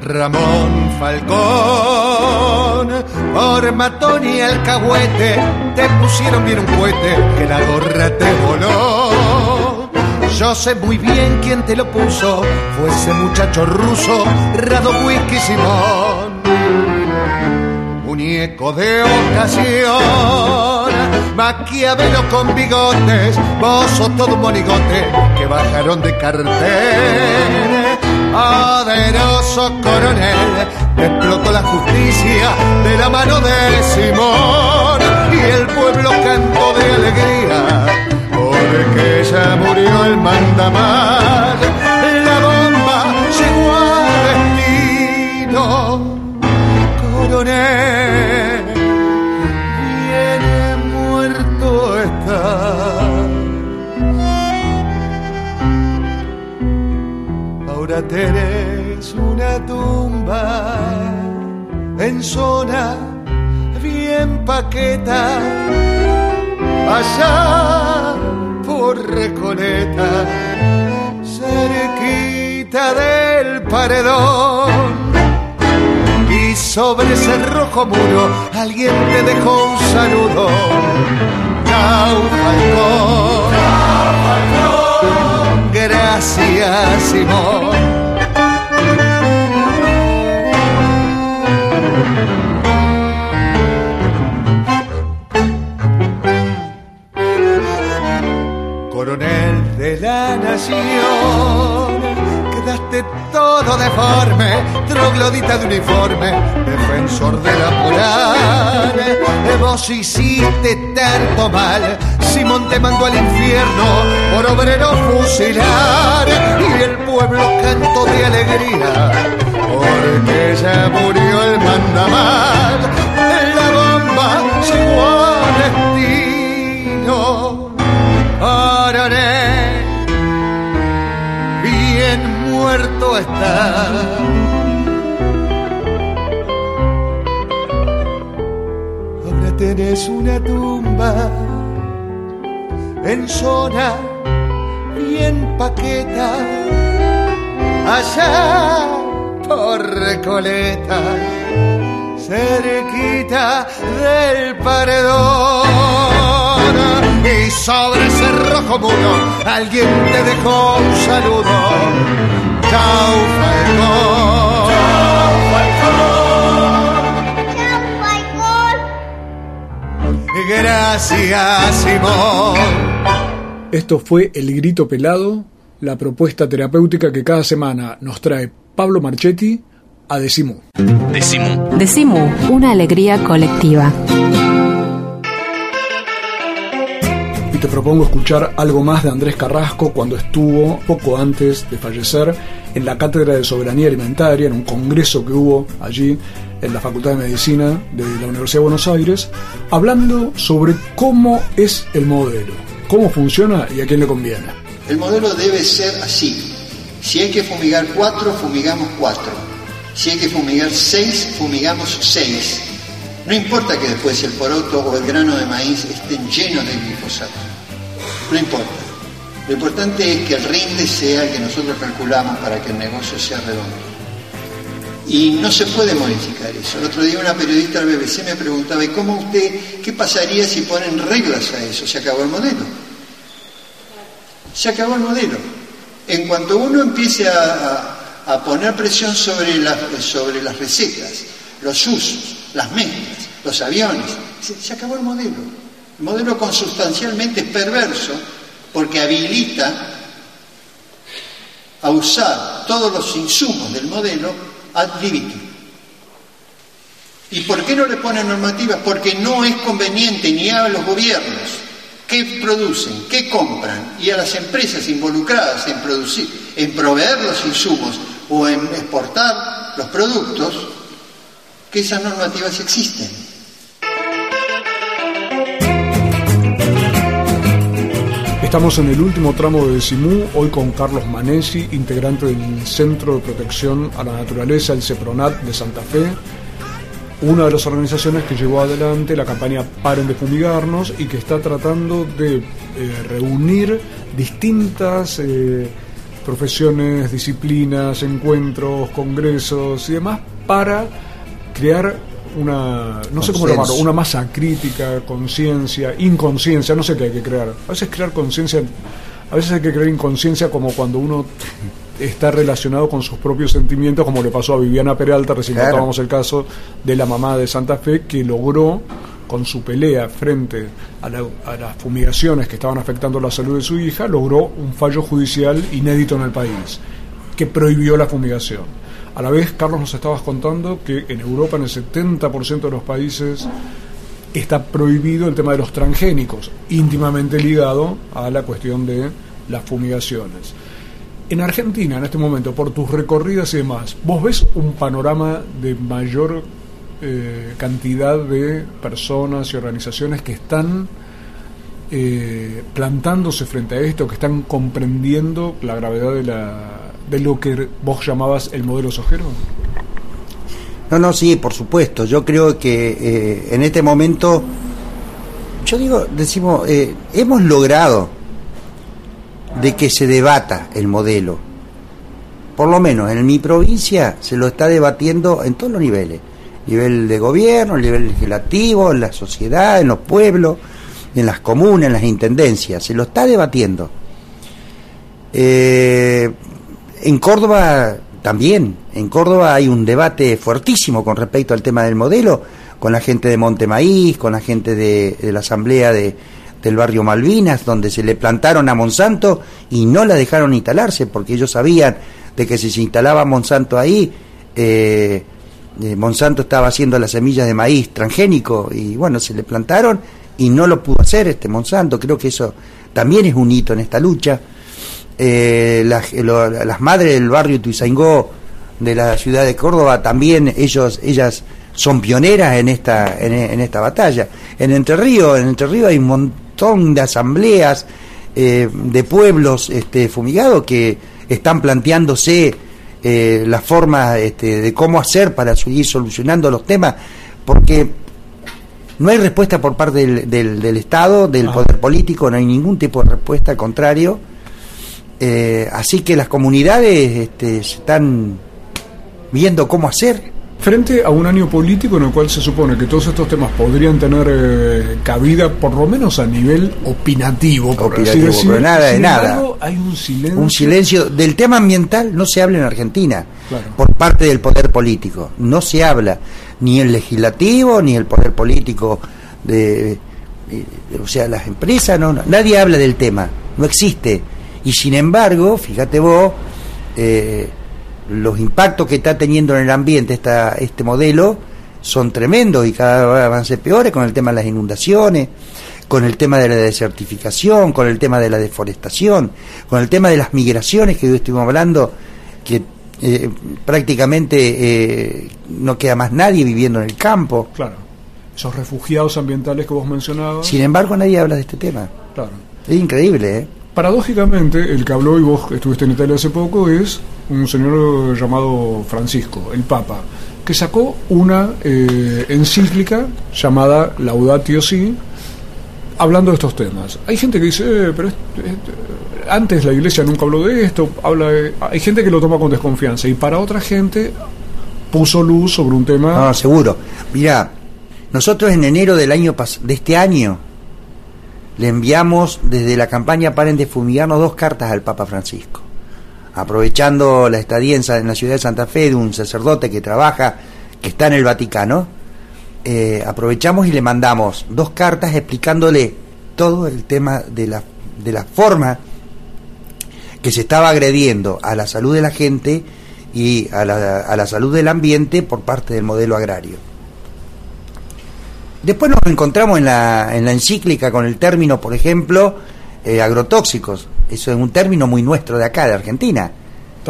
S15: Ramón Falcón, por matón y alcahuete, te pusieron bien un cohete que la gorra te voló. Yo sé muy bien quién te lo puso, fue ese muchacho ruso, Radowick Simón. Muñeco de ocasión, Maquiavelo con bigotes, vos sos todo un monigote que bajaron de cartel. Poderoso coronel, explotó la justicia de la mano de Simón y el pueblo cantó de alegría porque ya murió el mandamás. Tenés una tumba en zona bien paqueta, allá por Recoleta, cerquita del paredón. Y sobre ese rojo muro alguien te dejó un saludo. Chao, Falcón. Gracias, Simón. Coronel de la nación, quedaste todo deforme, troglodita de uniforme, defensor de la moral. Vos hiciste tanto mal, Simón te mandó al infierno por obrero fusilar y el pueblo cantó de alegría paqueta, allá por Recoleta, cerquita del paredón. Y sobre ese rojo muro alguien te dejó un saludo. Chao, Falcón. Gracias, Simón.
S2: Esto fue El Grito Pelado, la propuesta terapéutica que cada semana nos trae Pablo Marchetti a Decimu.
S1: Decimu.
S7: Decimu, una alegría colectiva.
S2: Y te propongo escuchar algo más de Andrés Carrasco cuando estuvo, poco antes de fallecer, en la Cátedra de Soberanía Alimentaria, en un congreso que hubo allí en la Facultad de Medicina de la Universidad de Buenos Aires, hablando sobre cómo es el modelo, cómo funciona y a quién le conviene.
S6: El modelo debe ser así. Si hay que fumigar cuatro, fumigamos cuatro. Si hay que fumigar seis, fumigamos seis. No importa que después el poroto o el grano de maíz estén llenos de glifosato. No importa. Lo importante es que el rinde sea el que nosotros calculamos para que el negocio sea redondo. Y no se puede modificar eso. El otro día una periodista del BBC me preguntaba, ¿y cómo usted, qué pasaría si ponen reglas a eso? Se acabó el modelo. Se acabó el modelo. En cuanto uno empiece a, poner presión sobre, sobre las recetas, los usos, las mezclas, los aviones, se, se acabó el modelo. El modelo consustancialmente es perverso porque habilita a usar todos los insumos del modelo ad libitum. ¿Y por qué no le ponen normativas? Porque no es conveniente ni a los gobiernos que producen, que compran y a las empresas involucradas en producir, en proveer los insumos o en exportar los productos, que esas normativas existen.
S2: Estamos en el último tramo de Simú, hoy con Carlos Manesi, integrante del Centro de Protección a la Naturaleza, el CEPRONAT de Santa Fe, una de las organizaciones que llevó adelante la campaña Paren de Fumigarnos y que está tratando de eh, reunir distintas eh, profesiones, disciplinas, encuentros, congresos y demás para crear una, no sé cómo llamarlo, una masa crítica, conciencia, inconsciencia, no sé qué hay que crear. A veces crear conciencia, a veces hay que crear inconsciencia como cuando uno está relacionado con sus propios sentimientos, como le pasó a Viviana Peralta, recién
S5: Claro.
S2: contábamos el caso de la mamá de Santa Fe, que logró, con su pelea frente a, la- a las fumigaciones que estaban afectando la salud de su hija, logró un fallo judicial inédito en el país, que prohibió la fumigación. A la vez, Carlos, nos estabas contando que en Europa, en el 70% de los países, está prohibido el tema de los transgénicos, íntimamente ligado a la cuestión de las fumigaciones. En Argentina, en este momento, por tus recorridas y demás, ¿vos ves un panorama de mayor eh, cantidad de personas y organizaciones que están eh, plantándose frente a esto, que están comprendiendo la gravedad de, la, de lo que vos llamabas el modelo sojero?
S5: No, no, sí, por supuesto. Yo creo que eh, en este momento, yo digo, decimos, eh, hemos logrado de que se debata el modelo. Por lo menos en mi provincia se lo está debatiendo en todos los niveles. Nivel de gobierno, nivel legislativo, en la sociedad, en los pueblos. en las comunas, en las intendencias, se lo está debatiendo. Eh, en Córdoba también, en Córdoba hay un debate fuertísimo con respecto al tema del modelo, con la gente de Montemaíz, con la gente de, la asamblea de, del barrio Malvinas, donde se le plantaron a Monsanto y no la dejaron instalarse, porque ellos sabían de que si se instalaba Monsanto ahí, eh, eh, Monsanto estaba haciendo las semillas de maíz transgénico y bueno, se le plantaron y no lo pudo hacer este Monsanto. Creo que eso también es un hito en esta lucha. Eh, las, las, madres del barrio Tuizaingó de la ciudad de Córdoba también ellos ellas son pioneras en esta en, esta batalla en Entre Ríos en Entre Ríos hay un montón de asambleas eh, de pueblos este, fumigados que están planteándose eh, la forma este, de cómo hacer para seguir solucionando los temas porque no hay respuesta por parte del, del, Estado, del ah. poder político, no hay ningún tipo de respuesta, al contrario. Eh, así que las comunidades este, están viendo cómo hacer.
S2: Frente a un año político en el cual se supone que todos estos temas podrían tener eh, cabida, por lo menos a nivel opinativo, por así decirlo.
S5: nada de nada.
S2: hay un silencio.
S5: Un silencio. Del tema ambiental no se habla en Argentina por parte del poder político. No se habla ni el legislativo ni el poder político de, o sea, las empresas, no, nadie habla del tema, no existe. Y sin embargo, fíjate vos, eh, los impactos que está teniendo en el ambiente esta, este modelo son tremendos y cada vez van a ser peores con el tema de las inundaciones, con el tema de la desertificación, con el tema de la deforestación, con el tema de las migraciones que hoy estuvimos hablando, que eh, prácticamente eh, no queda más nadie viviendo en el campo.
S2: Claro, esos refugiados ambientales que vos mencionabas.
S5: Sin embargo, nadie habla de este tema.
S2: Claro.
S5: Es increíble, ¿eh?
S2: Paradójicamente, el que habló y vos estuviste en Italia hace poco es un señor llamado Francisco, el Papa, que sacó una eh, encíclica llamada Laudatio Si, hablando de estos temas. Hay gente que dice, eh, pero antes la iglesia nunca habló de esto, habla hay gente que lo toma con desconfianza y para otra gente puso luz sobre un tema.
S5: No, seguro. Mira, nosotros en enero del año de este año le enviamos desde la campaña Paren de Fumigarnos dos cartas al Papa Francisco. Aprovechando la estadía en la ciudad de Santa Fe de un sacerdote que trabaja, que está en el Vaticano, eh, aprovechamos y le mandamos dos cartas explicándole todo el tema de la, de forma que se estaba agrediendo a la salud de la gente y a la, a la salud del ambiente por parte del modelo agrario. Después nos encontramos en la, en la encíclica con el término, por ejemplo, eh, agrotóxicos. Eso es un término muy nuestro de acá, de Argentina.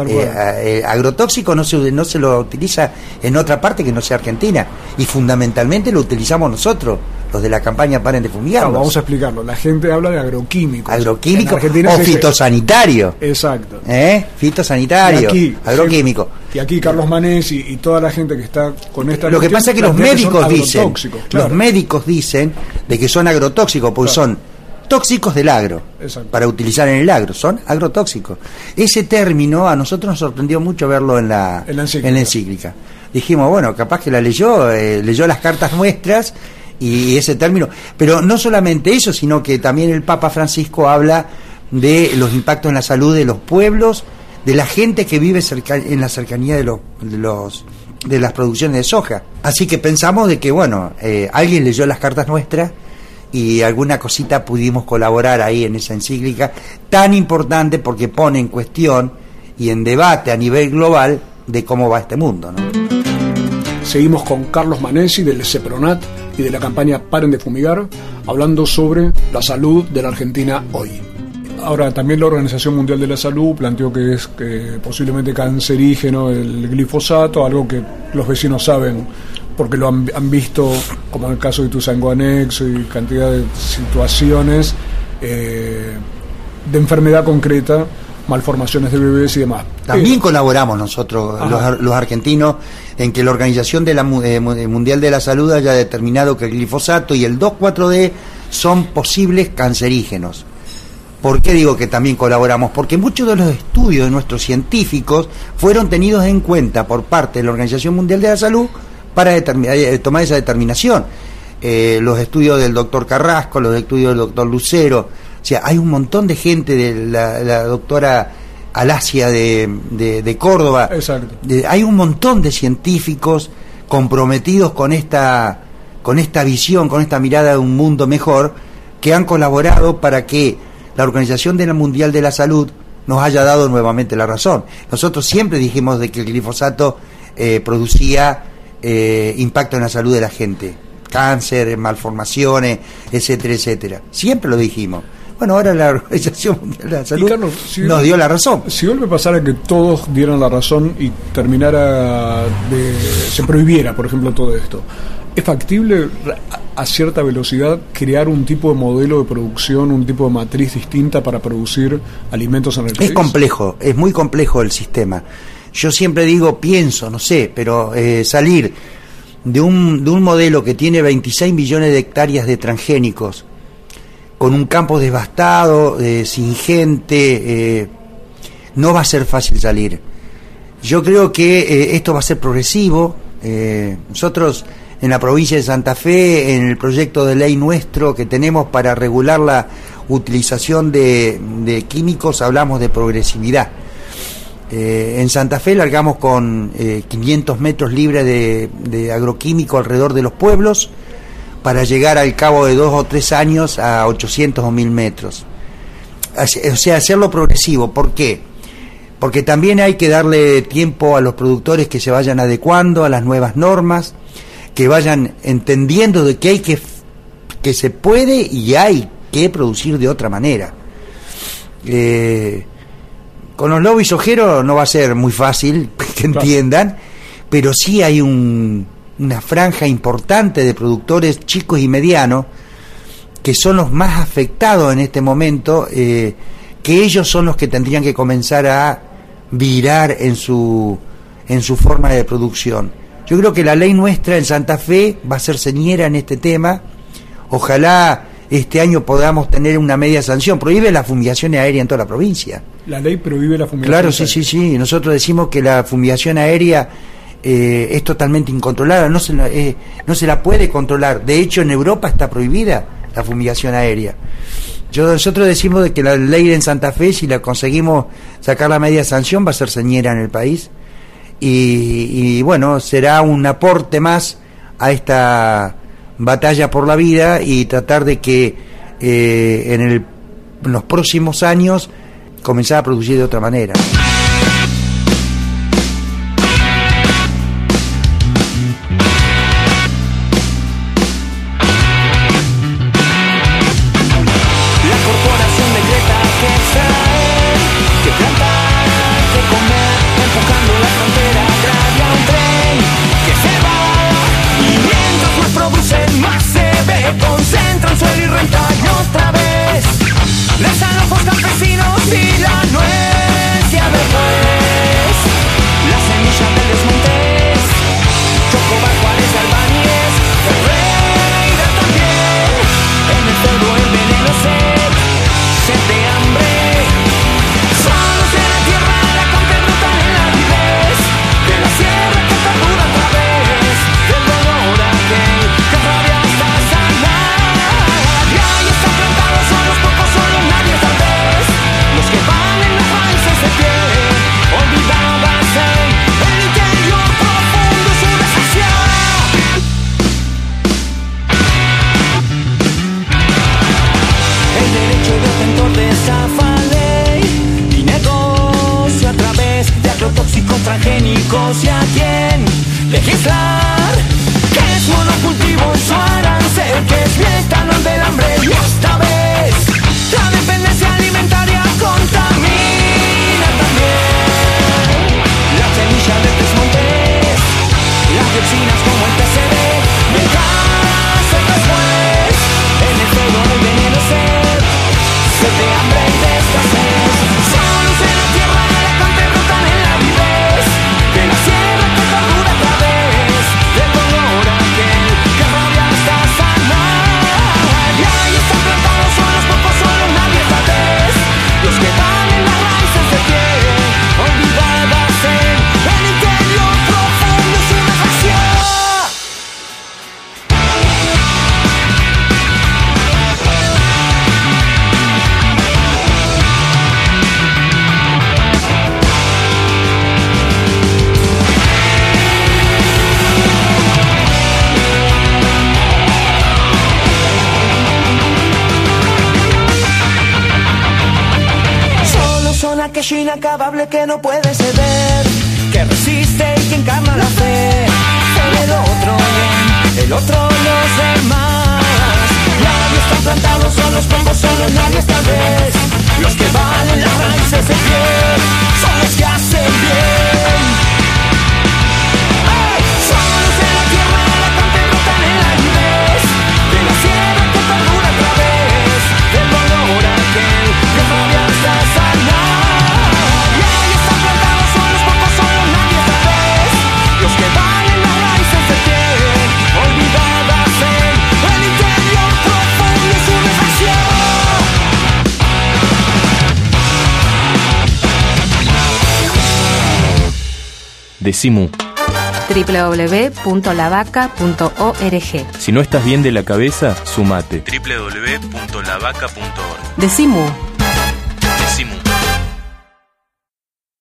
S5: Eh, eh, agrotóxico no se, no se lo utiliza en otra parte que no sea Argentina. Y fundamentalmente lo utilizamos nosotros, los de la campaña Paren de Fumigar.
S2: vamos a explicarlo. La gente habla de agroquímicos.
S5: Agroquímicos o fitosanitario.
S2: Exacto.
S5: ¿Eh? Fitosanitario, agroquímico.
S2: Y aquí Carlos Manés y, toda la gente que está con esta...
S5: Lo que pasa es que los médicos dicen, los médicos dicen de que son agrotóxicos, porque son tóxicos del agro, para utilizar en el agro, son agrotóxicos. Ese término a nosotros nos sorprendió mucho verlo en la, en la, encíclica. Dijimos, bueno, capaz que la leyó, eh, leyó las cartas nuestras y ese término. Pero no solamente eso, sino que también el Papa Francisco habla de los impactos en la salud de los pueblos, de la gente que vive cerca, en la cercanía de los, de los de las producciones de soja. Así que pensamos de que, bueno, eh, alguien leyó las cartas nuestras y alguna cosita pudimos colaborar ahí en esa encíclica tan importante porque pone en cuestión y en debate a nivel global de cómo va este mundo.
S2: Seguimos con Carlos Manesi del CEPRONAT y de la campaña Paren de Fumigar, hablando sobre la salud de la Argentina hoy. Ahora, también la Organización Mundial de la Salud planteó que es posiblemente cancerígeno el glifosato, algo que los vecinos saben porque lo han, visto, como en el caso de Tuzango Anexo y cantidad de situaciones eh, de enfermedad concreta, malformaciones de bebés y demás.
S5: También colaboramos nosotros, los, argentinos, en que la Organización de la, eh, Mundial de la Salud haya determinado que el glifosato y el 2,4-D son posibles cancerígenos. ¿Por qué digo que también colaboramos? Porque muchos de los estudios de nuestros científicos fueron tenidos en cuenta por parte de la Organización Mundial de la Salud para eh, tomar esa determinación. eh, los estudios del doctor Carrasco, los estudios del doctor Lucero. O sea, hay un montón de gente de la, la doctora Alasia de, de, de Córdoba.
S2: Exacto.
S5: De- hay un montón de científicos comprometidos con esta, con esta visión, con esta mirada de un mundo mejor, que han colaborado para que la Organización de la Mundial de la Salud nos haya dado nuevamente la razón. Nosotros siempre dijimos de que el glifosato eh, producía eh, impacto en la salud de la gente, cáncer, malformaciones, etcétera, etcétera. Siempre lo dijimos. Bueno, ahora la Organización Mundial de la Salud
S2: Carlos, si-
S5: nos dio la razón.
S2: Si vuelve a pasar a que todos dieran la razón y terminara de. se prohibiera, por ejemplo, todo esto, ¿es factible a- a cierta velocidad crear un tipo de modelo de producción, un tipo de matriz distinta para producir alimentos en el país?
S5: Es complejo, es muy complejo el sistema. Yo siempre digo, pienso, no sé, pero eh, salir de un, de un modelo que tiene 26 millones de hectáreas de transgénicos, con un campo devastado, eh, sin gente, eh, no va a ser fácil salir. Yo creo que esto va a ser progresivo. Nosotros en la provincia de Santa Fe, en el proyecto de ley nuestro que tenemos para regular la utilización de, de químicos, hablamos de progresividad. Eh, en Santa Fe largamos con eh, 500 metros libres de, agroquímico alrededor de los pueblos para llegar al cabo de dos o tres años a 800 o 1000 metros. O sea, hacerlo progresivo. ¿Por qué? Porque también hay que darle tiempo a los productores que se vayan adecuando a las nuevas normas, que vayan entendiendo de que hay que que se puede y hay que producir de otra manera. Eh, con los lobbies ojeros no va a ser muy fácil que entiendan, pero sí hay un- una franja importante de productores chicos y medianos que son los más afectados en este momento, eh, que ellos son los que tendrían que comenzar a virar en su, en su forma de producción. Yo creo que la ley nuestra en Santa Fe va a ser señera en este tema. Ojalá este año podamos tener una media sanción. Prohíbe la fumigación aérea en toda la provincia.
S2: La ley prohíbe la fumigación.
S5: Claro, sí, sí, sí. Nosotros decimos que la fumigación aérea eh, es totalmente incontrolada, no se, la, eh, no se la puede controlar. De hecho, en Europa está prohibida la fumigación aérea. Yo, nosotros decimos de que la ley en Santa Fe, si la conseguimos sacar la media sanción, va a ser señera en el país. Y, y, bueno, será un aporte más a esta batalla por la vida y tratar de que eh, en, el, en los próximos años comenzar a producir de otra manera.
S16: que no puedo. de
S1: Simu
S7: www.lavaca.org.
S1: Si no estás bien de la cabeza, sumate www.lavaca.org.
S7: Decimu,